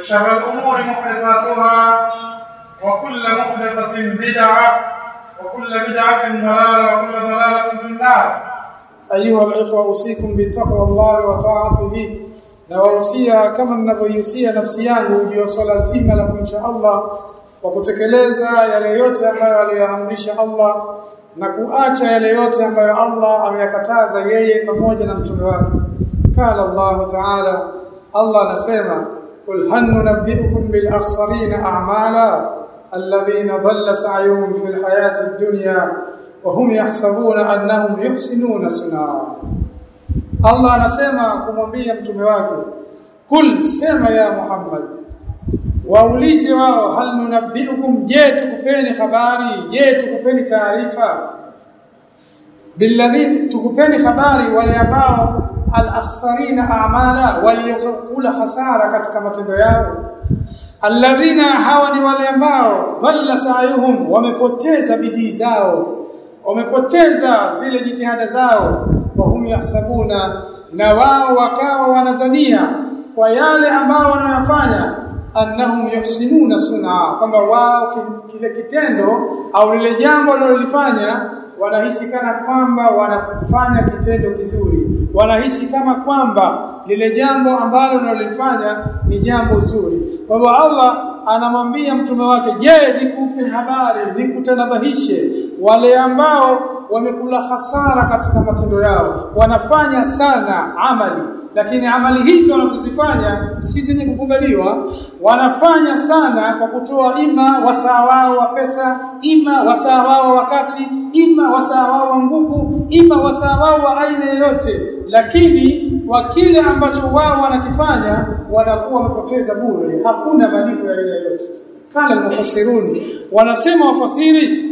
وشر الأمور محدثاتها وكل محدثة بدعة وكل بدعة ضلالة وكل ضلالة في النار أيها الإخوة أوصيكم بتقوى الله وطاعته nawahusia kama ninavyoihusia nafsi yangu juu ya swala zima la kumcha Allah kwa kutekeleza yale yote ambayo aliyoamrisha Allah na kuacha yale yote ambayo Allah ameyakataza yeye pamoja na mtume wake. Kala Allah Ta'ala, Allah anasema قل هل ننبئكم بالأخسرين أعمالا الذين ضل سعيهم في الحياة الدنيا وهم يحسبون أنهم يحسنون صنعا. Allah anasema kumwambia mtume wake kul sema ya Muhammad waulize wao hal nunabbiukum? Je tukupeni habari? Je tukupeni taarifa? Billadhi tukupeni habari wale ambao al-akhsarina a'mala waliokula hasara katika matendo yao. Alladhina hawa ni wale ambao dhalla sa'yuhum wamepoteza bidii zao wamepoteza zile jitihada zao. Wa hum yahsabuna na wao wakawa wanazania kwa yale ambao wanayofanya annahum yuhsinuna sun'a kwamba wao kile kitendo au lile jambo wanalolifanya wanahisi kana kwamba wanafanya kitendo kizuri. Wanahisi kama kwamba lile jambo ambalo wanalifanya ni jambo zuri. Kwa hivyo Allah anamwambia mtume wake je nikupe habari nikutanabahishe wale ambao wamekula hasara katika matendo yao. Wanafanya sana amali. Lakini amali hizo wanazozifanya si zenye kukubaliwa. Wanafanya sana kwa kutoa ima wasaa wao wa pesa ima wasaa wao wa wakati ima wasaa wao wa nguvu ima wasaa wao wa aina yoyote. Lakini kwa kile ambacho wao wanakifanya wanakuwa wamepoteza bure. Hakuna malipo ya aina yoyote. Kala mufassirun wanasema wafasiri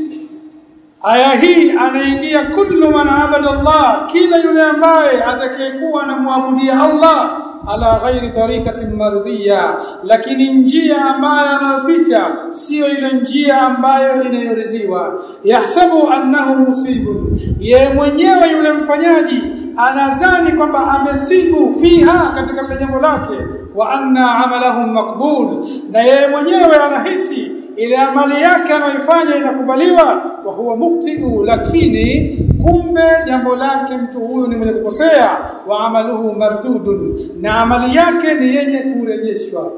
aya hii anaingia kullu man abada Allah kila yule ambaye atakayekuwa anamwabudia Allah ala ghairi tariqatin mardhiya. Lakini njia ambayo anayopita sio ile njia ambayo inayoridhiwa. Yahsabu annahu musibun ye mwenyewe yule mfanyaji anazani kwamba amesibu fiha katika jambo lake wa anna amalahu maqbul. Na yeye mwenyewe anahisi ile amali yake anayoifanya inakubaliwa wa huwa muhtiu, lakini kumbe jambo lake mtu huyu ni mwenye kukosea, wa amaluhu mardudun, na amali yake ni yenye kurejeshwa.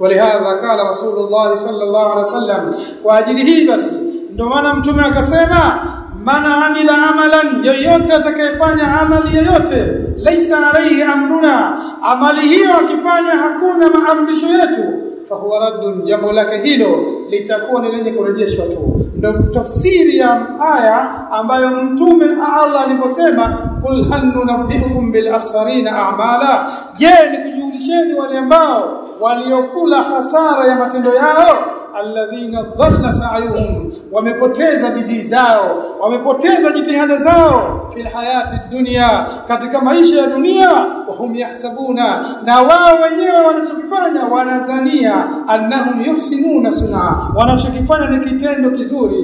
Walihadha kala Rasulullah sallallahu alaihi wasallam, kwa ajili hii basi ndio maana mtume akasema mana amila amalan, yoyote atakayefanya amali yoyote, laisa alaihi amruna, amali hiyo akifanya hakuna maamrisho yetu fahuwa raddun jambo lake hilo litakuwa ni lenye kurejeshwa tu. Ndio tafsiri ya aya ambayo mtume Allah aliposema kul hal nunabbiukum bil akhsarina a'mala. Je ni nikujulisheni wale ambao waliokula hasara ya matendo yao alladhina dhalla sa'yuhum wamepoteza bidii zao wamepoteza jitihada zao fil hayati dunya katika maisha ya dunia wahum yahsabuna na wao wenyewe wanachokifanya wanazania annahum yuhsinuna sun'a. Wanachokifanya ni kitendo kizuri.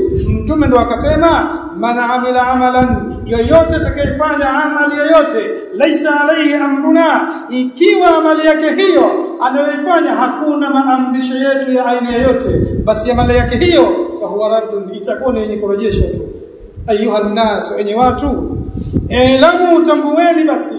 Mtume ndo akasema man amila amalan yoyote atakayefanya amali yoyote laisa alayhi amruna. Ikiwa amali yake hiyo anayoifanya hakuna maamrisho yetu ya aina yoyote basi amali yake hiyo fa huwa raddun itakuwa ni yenye kurejeshwa tu. Ayuha nnas wenye watu elamu tambueni basi.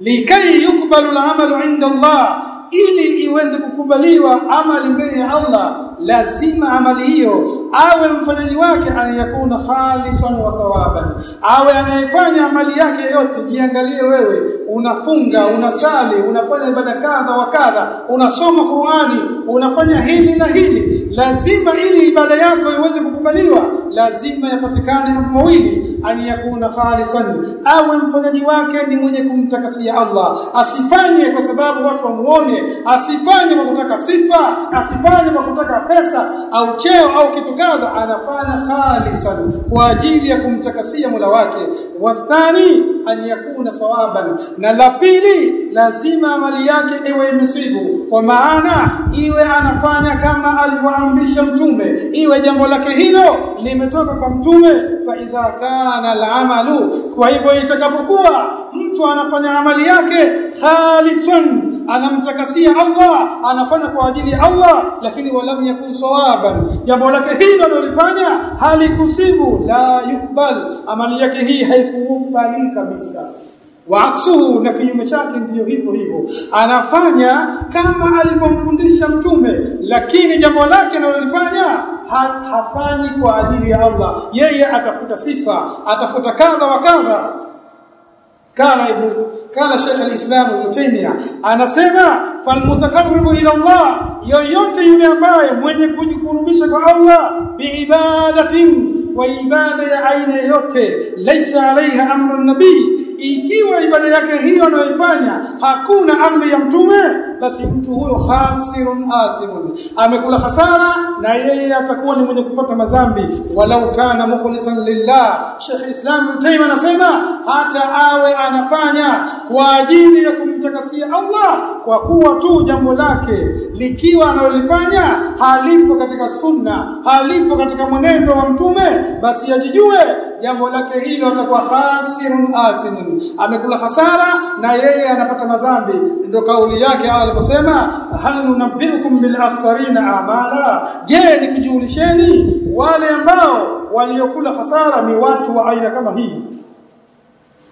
Likai yukbalu al-amalu inda Allah ili iweze kukubaliwa amali mbele ya Allah lazima amali hiyo awe mfanyaji wake anayakuna khalisan wa sawaban. Awe anayefanya amali yake yote jiangalie wewe unafunga unasali unafanya ibada kadha wa kadha unasoma Qur'ani unafanya hili na hili. Lazima ili ibada yako iweze kukubaliwa lazima yapatikane mambo mawili aniyakuna khalisan. Awe mfanyaji wake ni mwenye kumtakasia Allah. Asifanye kwa sababu watu wamuone asifanye kwa kutaka sifa asifanye kwa kutaka pesa au cheo au kitu kadha anafanya khalisan kwa ajili ya kumtakasia Mola wake. Wathani an yakuna sawaban. Na la pili lazima amali yake iwe imesibu kwa maana iwe anafanya kama alivyoamrisha mtume. Iwe jambo lake hilo limetoka kwa mtume. Fa idha kana al'amalu. Kwa hivyo itakapokuwa mtu anafanya amali yake khalisan anamtakasia Allah anafanya kwa ajili ya Allah lakini walam yakun sawaban. Jambo lake hilo analofanya halikusibu la yukbal amali yake hii haikubali kabisa waaksuhu na kinyume chake ndiyo hivyo hivyo. Anafanya kama alivyomfundisha mtume lakini jambo lake analolifanya ha, hafanyi kwa ajili ya Allah. Yeye atafuta sifa atafuta kadha wa kadha. Kana ibn kana Sheikh al-Islam Ibn Taymiyyah anasema falmutakarribu ila Allah yoyote yule ambaye mwenye kujikurubisha kwa Allah biibadatin wa ibada ya aina yote laisa alaiha amru nabii ikiwa ibada yake hiyo anayoifanya hakuna amri ya mtume basi mtu huyo khasirun athimun. Amekula hasara na yeye atakuwa ni mwenye kupata mazambi walau kana mukhlisan lillah. Sheikh Islam Ibn anasema hata awe anafanya kwa ajili ya kumtakasia Allah kwa kuwa tu jambo lake likiwa analolifanya halipo katika sunna halipo katika mwenendo wa mtume basi ajijue jambo lake hilo atakuwa khasirun athimun amekula hasara na yeye anapata mazambi ndio kauli yake aliposema hal nunabbiukum bil akhsarina amala? Je nikujulisheni wale ambao waliokula hasara ni watu wa aina kama hii?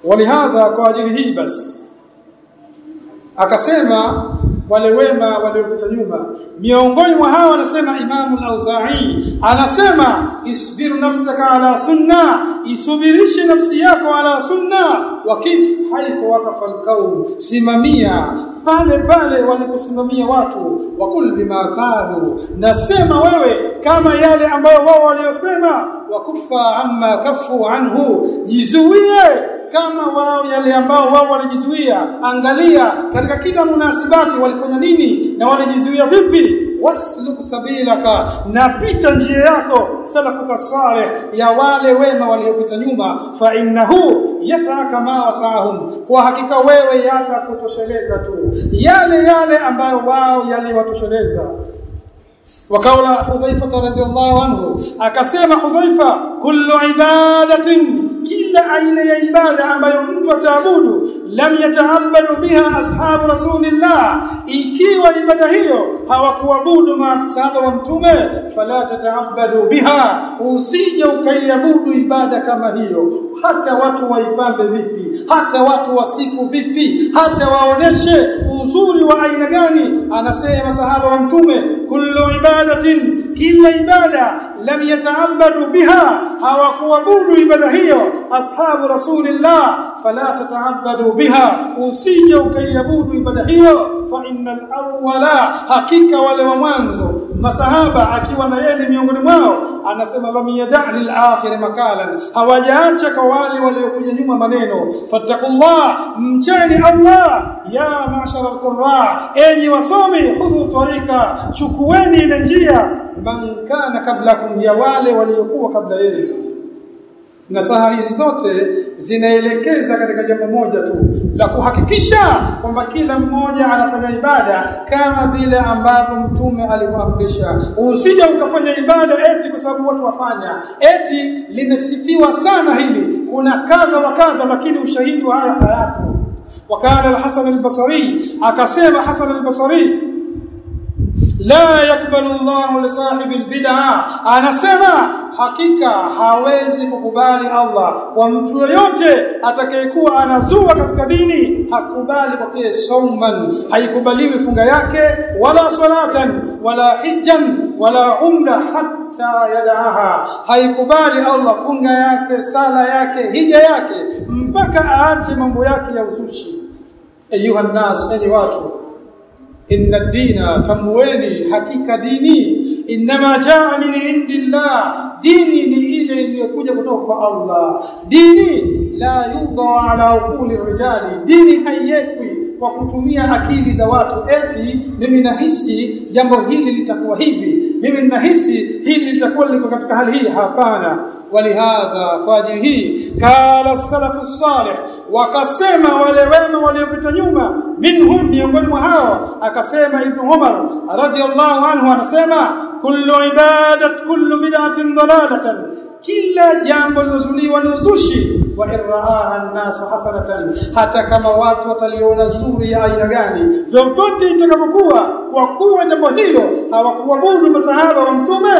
Walihadha kwa ajili hii basi. Akasema wale wema waliopita nyuma. Miongoni mwa hawa anasema Imam al-Auza'i anasema isbiru nafsaka ala sunna isubirishe nafsi yako ala sunna. Wakif haithu waqafa al simamia. Pale pale waliposimamia watu wakul bima kadu nasema wewe kama yale ambayo wao waliosema wakufa amma kafu anhu jizuie kama wao yale ambao wao walijizuia angalia katika kila munasibati walifanya nini na walijizuia vipi. Wasluk sabilaka na pita njia yako salafuka saleh ya wale wema waliopita nyuma. Fa innahu yasa kama wasahum kwa hakika wewe yata kutosheleza tu. Yale yale ambayo wao yaliwatosheleza wakaula Hudhaifa radhiallahu anhu akasema Hudhaifa kullu ibadatin kila aina ya ibada ambayo mtu ataabudu lam yataabadu biha ashabu rasulillah ikiwa ibada hiyo hawakuabudu maasaba wa mtume fala tataabadu biha usije ukaiabudu ibada kama hiyo. Hata watu waipande vipi? Hata watu wasifu vipi? Hata waoneshe uzuri wa aina gani? Anasema sahaba wa mtume kullu ibada ibadatin kila ibada lam yataabadu biha hawakuabudu ibada hiyo. Ashabu rasulillah fala tataabadu biha usije ukaiabudu ibada hiyo. Fa innal awwala hakika wale wa mwanzo masahaba akiwa na yeye miongoni mwao anasema lam yad'a al-akhir makalan hawajaacha kwa wale waliokuja nyuma maneno. Fattaqullah mcheni Allah. Ya ma'shara al-qurra enyi wasomi khudhu tarika chukueni ile njia man kana kablakum ya wale waliokuwa kabla yeye na saha hizi zote zinaelekeza katika jambo moja tu la kuhakikisha kwamba kila mmoja anafanya ibada kama vile ambavyo mtume alivyoamrisha. Usije ukafanya ibada eti kwa sababu watu wafanya. Eti limesifiwa sana hili. Kuna kadha wa kadha lakini ushahidi wa haya hayapo. Wakala al-Hasan al-Basri akasema Hasan al-Basri la yakbalu Allahu li sahibi al-bid'a anasema hakika hawezi kukubali Allah. Kwa mtu yoyote atakayekuwa anazua katika dini hakubali kwa kile sauman. Haikubaliwi funga yake wala salatan wala hijjan wala umra hatta yadaha. Haikubali Allah funga yake sala yake hija yake mpaka aache mambo yake ya uzushi. Ayuha nas enyi watu inna dina tamweni hakika dini. Inma jaa min indillah. Dini ni ile iliyokuja kutoka kwa Allah. Dini la yudha ala uquli rijali. Dini haiyekwi kwa kutumia akili za watu eti mimi nahisi jambo hili litakuwa hivi mimi nahisi hili litakuwa liko katika hali hii. Hapana. Walihadha kwa ajili hii kala salafu salih wakasema wale wema waliopita nyuma minhum miongoni mwa hao akasema ibn Umar radhiyallahu anhu anasema kullu ibadat kullu bid'atin dalalatan kila jambo lilozuliwa ni uzushi. Wa iraaha an-nas hasanatan. Hata kama watu wataliona zuri ya aina gani. Vyovyote itakapokuwa kwa kuwa jambo hilo hawakuabudu masahaba wa mtume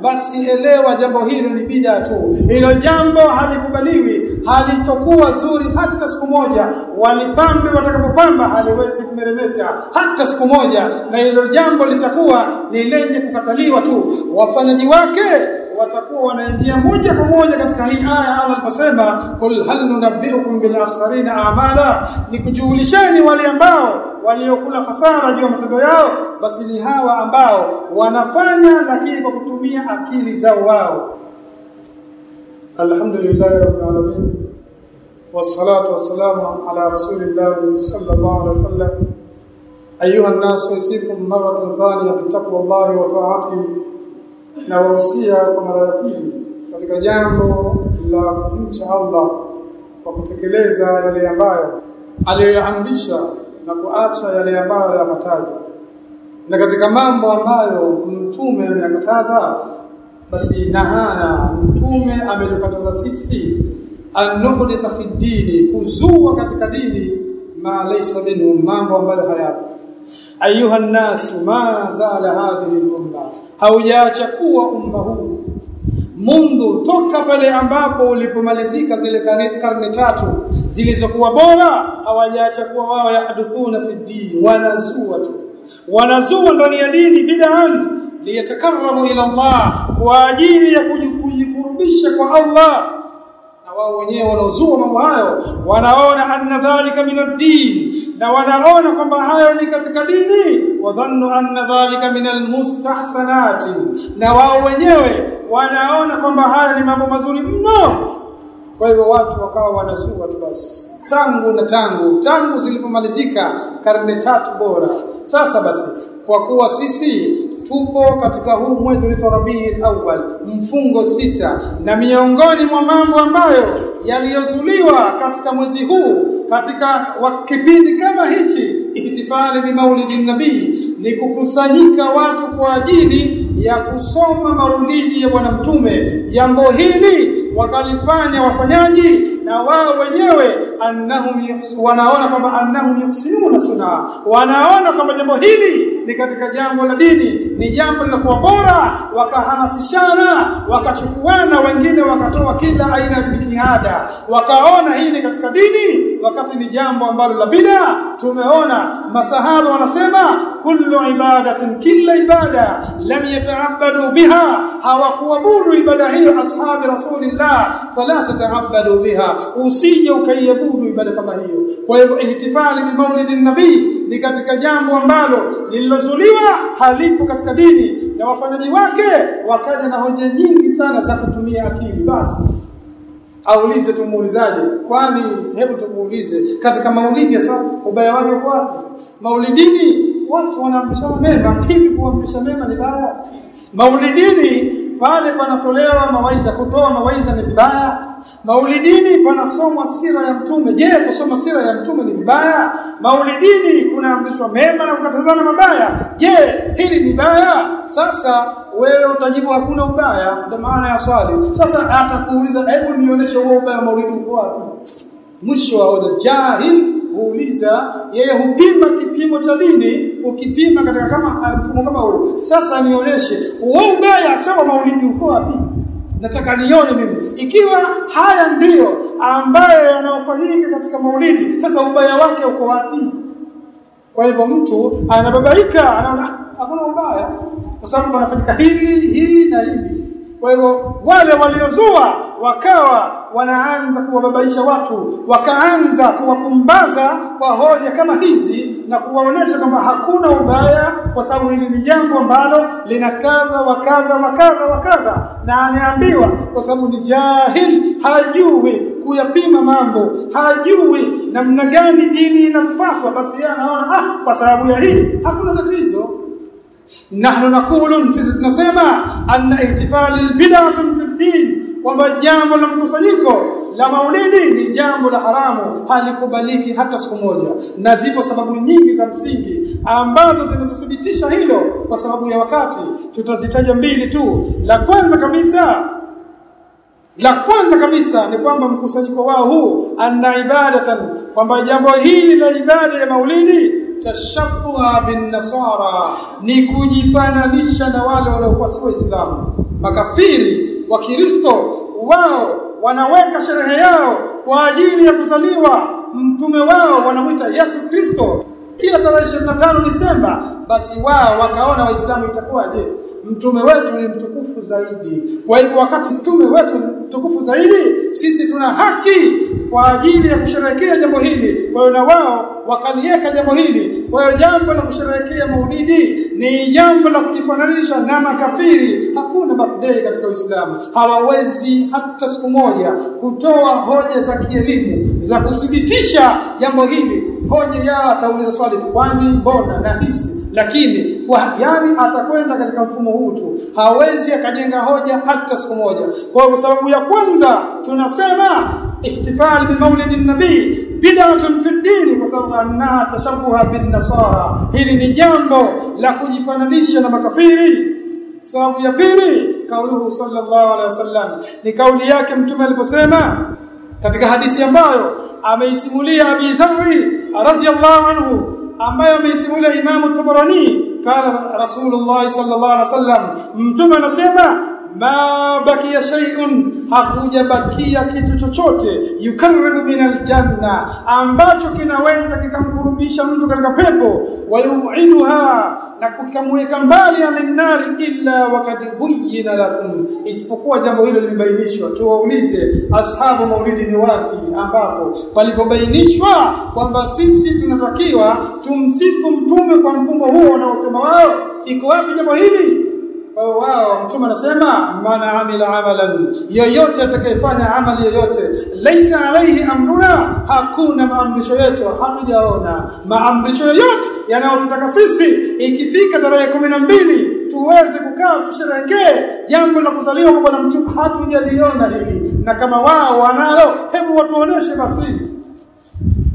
basi elewa jambo hilo ni bid'a tu. Hilo jambo halikubaliwi halitokuwa zuri hata siku moja. Walipambe watakapopamba haliwezi kumeremeta hata siku moja. Na hilo jambo litakuwa ni lenye kukataliwa tu. Wafanyaji wake watakuwa wanaingia moja kwa moja katika hii aya Allah aliposema kul hal nunabbiukum bil akhsarina a'mala. Nikujulisheni wale ambao waliokula hasara juu ya matendo yao basi ni hawa ambao wanafanya lakini kwa kutumia akili zao wao. Alhamdulillah rabbil alamin. Wassalatu wassalamu ala rasulillah sallallahu alaihi wasallam. Ayuha an-nas usikum maratan thaniya bittaqwallahi wa ta'atihi na wahusia kwa mara ya pili katika jambo la kumcha Allah kwa kutekeleza yale ambayo aliyoyaamrisha na kuacha yale ambayo aliyakataza na katika mambo ambayo mtume ameyakataza basi nahana mtume ametukataza sisi anuhditha fi dini kuzua katika dini ma laysa minhu mambo ambayo hayapo ayuha nnas ma zala hadhihi umma haujaacha kuwa umma huu. Mundu toka pale ambapo ulipomalizika zile karne tatu zilizokuwa bora hawajaacha kuwa wao yahduthuna fi dini wanazua tu. Wanazua ndani ya dini bid'an liyatakarramu ila Allah kwa ajili ya kujikurubisha kwa Allah wao wenyewe wanaozua mambo hayo wanaona anna dhalika min ad-din na wanaona kwamba hayo ni katika dini. Wadhannu anna dhalika min almustahsanati na wao wenyewe wanaona kwamba hayo ni mambo mazuri mno. Kwa hivyo watu wakawa wanazua tu basi tangu na tangu tangu zilipomalizika karne tatu bora. Sasa basi kwa kuwa sisi tupo katika huu mwezi unaitwa Rabiul Awwal mfungo sita. Na miongoni mwa mambo ambayo yaliyozuliwa katika mwezi huu katika kipindi kama hichi ihtifali bi maulidin nabii ni kukusanyika watu kwa ajili ya kusoma maulidi ya bwana mtume. Jambo hili wakalifanya wafanyaji na wao wenyewe annahum wanaona kwamba annahum yusinuna sunna. Wanaona kwamba jambo hili ni katika jambo la dini ni jambo lilokuwa bora. Wakahamasishana wakachukuana wengine wakatoa kila aina ya jitihada wakaona hii ni katika dini wakati ni jambo ambalo la bid'a. Tumeona masahaba wanasema kullu ibadatin kila ibada lam yata'abbadu biha. Hawakuabudu ibada hiyo ashabi rasulillah fala tata'abbadu biha. Usije ukaiabudu ibada kama hiyo. Kwa hivyo ihtifali bi maulidin nabii ni katika jambo ambalo lililo limezuliwa halipo katika dini. Na wafanyaji wake wakaja na hoja nyingi sana za kutumia akili. Basi aulize tumuulizaje kwani hebu tumuulize katika maulidi sasa ubaya wake kwa maulidini watu wanaambishana mema. Hivi kuamrisha mema ni baya maulidini pale panatolewa mawaidha kutoa mawaidha ni vibaya. Maulidini panasomwa sira ya mtume. Je kusoma sira ya mtume ni vibaya? Maulidini kunaamrishwa mema na kukatazana mabaya. Je hili ni baya sasa wewe utajibu hakuna ubaya. Ndio maana ya swali. Sasa atakuuliza hebu nionyeshe huo ubaya maulidi uko wapi? Mwisho wa hoja. Jahil huuliza yeye hupima kipimo cha dini ukipima katika kama mfumo kama huu. Sasa nionyeshe wewe ubaya sawa maulidi uko wapi? Nataka nione mimi. Ikiwa haya ndio ambayo yanayofanyika katika maulidi sasa ubaya wake uko wapi? Kwa hivyo mtu anababaika anaona hakuna ubaya. Kwa sababu anafanyika hili hili na hili kwa hivyo wale waliozua wakawa wanaanza kuwababaisha watu wakaanza kuwapumbaza kwa hoja kama hizi na kuwaonesha kwamba hakuna ubaya kwa sababu hili ni jambo ambalo lina kadha wa kadha wa kadha wa kadha. Na ameambiwa kwa sababu ni jahil hajui kuyapima mambo hajui namna gani dini inamfuatwa basi yeye anaona ah kwa sababu ya hili hakuna tatizo nahnu naqulu sisi tunasema anna ihtifali bid'atun fi din kwamba jambo la mkusanyiko la maulidi ni jambo la haramu halikubaliki hata siku moja. Na zipo sababu nyingi za msingi ambazo zinazothibitisha hilo kwa sababu ya wakati. Tutazitaja mbili tu. La kwanza kabisa la kwanza kabisa ni kwamba mkusanyiko wao huu anna ibadatan kwamba jambo hili la ibada ya maulidi tashabbuha bin nasara. Ni kujifananisha na wale waliokuwa si waislamu. Makafiri wa kristo wao wanaweka sherehe yao kwa ajili ya kuzaliwa. Mtume wao wanamwita Yesu Kristo kila tarehe 25 Disemba basi wao wakaona waislamu itakuwaje? Mtume wetu ni mtukufu zaidi. Kwa hivyo wakati mtume wetu mtukufu zaidi sisi tuna haki kwa ajili ya kusherehekea jambo hili. Kwa hiyo na wao wakaliweka jambo hili. Kwa hiyo jambo la kusherehekea maulidi ni jambo la kujifananisha na makafiri. Hakuna birthday katika Uislamu. Hawawezi hata siku moja kutoa hoja za kielimu za kuthibitisha jambo hili hoja ya atauliza swali tu kwani mbona na hisi? Lakini kwa yani atakwenda katika mfumo huu tu. Hawezi akajenga hoja hata siku moja. Kwa sababu ya kwanza tunasema ihtifal bi maulidin nabii bid'atun fi din kwa sababu anna tashabuha bin nasara. Hili ni jambo la kujifananisha na makafiri. Sababu ya pili kauluhu sallallahu alaihi wasallam ni kauli yake mtume aliposema katika hadithi ambayo ameisimulia Abi Dharri radhiyallahu anhu ambayo ameisimulia Imam Tabarani kala Rasulullah sallallahu alaihi wasallam mtume anasema ma bakia shay'un hakuja bakia kitu chochote. Yukarribu min aljanna ambacho kinaweza kikamkurubisha mtu katika pepo. Wa yu'iduha, na kukamweka mbali aminnari illa wakad buyyina lakum. Isipokuwa jambo hilo limebainishwa. Tuwaulize ashabu maulidi ni wapi? Ambapo palipobainishwa kwamba sisi tunatakiwa tumsifu mtume kwa mfumo huo wanaosema wao iko wapi jambo hili wao mtume anasema man amila amalan yoyote atakayefanya amali yoyote laisa alaihi amruna hakuna maamrisho yetu hatujaona. Maamrisho yoyote yanayotutaka sisi ikifika tarehe kumi na mbili tuweze kukaa tusherekee jambo la kuzaliwa kwa bwana mtume hatujaliona hili. Na kama wao wanalo hebu watuoneshe basi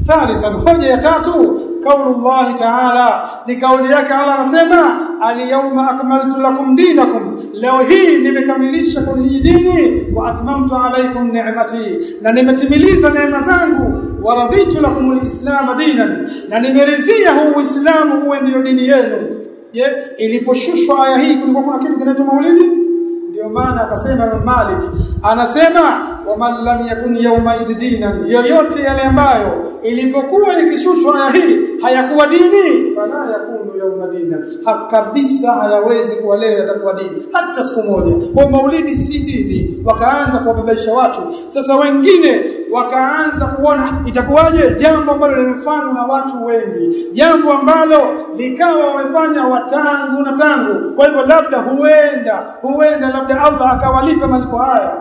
Thalitha hoja ya tatu, kaulullahi taala, ni kauli yake Allah anasema, alyawma akmaltu lakum dinakum, leo hii nimekamilisha kwenu dini, wa atmamtu alaykum ni'mati, na nimetimiliza neema zangu, wa raditu lakum alislamu dinan, na nimeridhia huu Uislamu uwe ndio dini yenu. Je, iliposhushwa aya hii kulikuwa kuna kitu kinaitwa maulidi? Ndio maana akasema Malik anasema waman lam yakun yawma dinan yoyote yale ambayo ilipokuwa ikishushwa aya hii hayakuwa dini fala yakunu yawma dinan hakabisa hayawezi kuwa leo yatakuwa dini hata siku moja. Kwa maulidi si dini wakaanza kuwababaisha watu. Sasa wengine wakaanza kuona itakuwaje? Jambo ambalo limefanywa na watu wengi. Jambo ambalo likawa wamefanya watangu na tangu. Kwa hivyo labda huenda huenda labda Allah akawalipa malipo haya.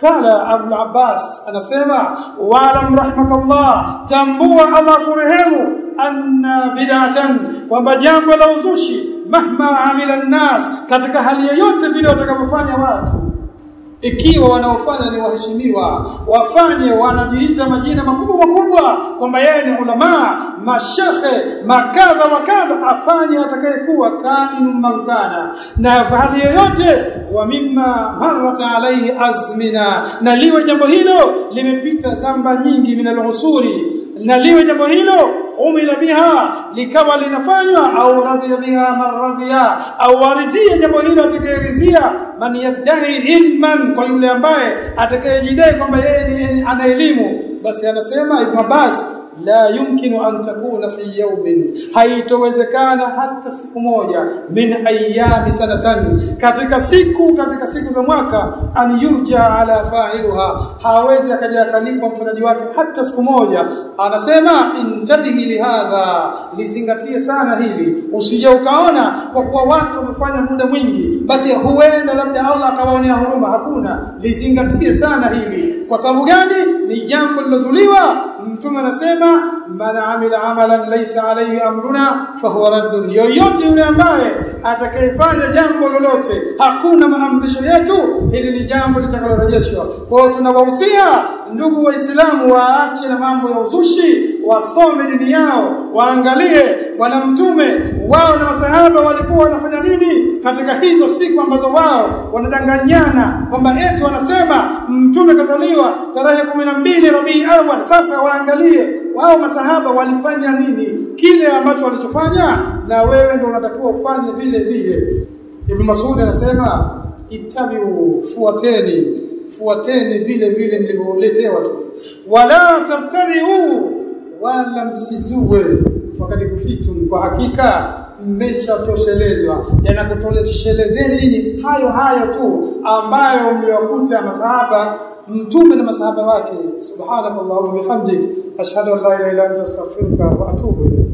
Kala Abu Abbas anasema wala rahimakallah tambua Allah kurehemu anna bid'atan kwamba jambo la uzushi mahma amila nnas, katika hali yoyote vile watakavyofanya watu ikiwa wanaofanya ni waheshimiwa wafanye wanajiita majina makubwa makubwa kwamba yeye ni ulamaa, mashekhe makadha wakadha, afanye atakayekuwa kanu mankana na hadhi yoyote wa mimma marrat alaihi azmina. Na liwe jambo hilo limepita zamba nyingi minal-usuri na liwe jambo hilo umila biha likawa linafanywa au radhiya biha man radhiya au warizie jambo hilo atakayerizia man yadai ilman kwa yule ambaye atakayejidai kwamba yeye ni ana elimu basi anasema Ibn Abbas la yumkinu an takuna fi yawmin. Haitowezekana hata siku moja min ayami sanatan katika siku katika siku za mwaka an yurja ala fa'iluha. Hawezi akaja akalipa mfanyaji wake hata siku moja. Anasema intabihi lihadha lizingatie sana hili. Usije ukaona kwa kuwa watu wamefanya muda mwingi basi huenda labda Allah akawaonea huruma. Hakuna. Lizingatie sana hili. Kwa sababu gani? Ni jambo lilozuliwa mtume anasema man amila amalan laysa alayhi amruna fahuwa raddun. Yoyote yule ambaye atakayefanya jambo lolote hakuna maamrisho yetu hili ni jambo litakalorejeshwa. Kwa tunawahusia ndugu waislamu waache na mambo ya uzushi wasome dini yao waangalie bwana mtume wao na masahaba walikuwa wanafanya nini katika hizo siku ambazo wao wanadanganyana. Kwamba eti wanasema mtume kazaliwa tarehe 12 Rabiul Awwal sasa waangalie wao masahaba walifanya nini kile ambacho walichofanya na wewe ndio unatakiwa ufanye vile vile. Ibn Mas'ud anasema ittabi'u fuateni fuateni vile vile mlivyoletewa tu. Wala tabtariu wala msizue fakadi kufitum kwa hakika mmeshatoshelezwa. Yanakutoshelezeni nyinyi hayo hayo tu ambayo mliwakuta masahaba mtume na masahaba wake. Subhanakallahumma bihamdik. Ashhadu an la ilaha illa anta astaghfiruka wa atubu ilayk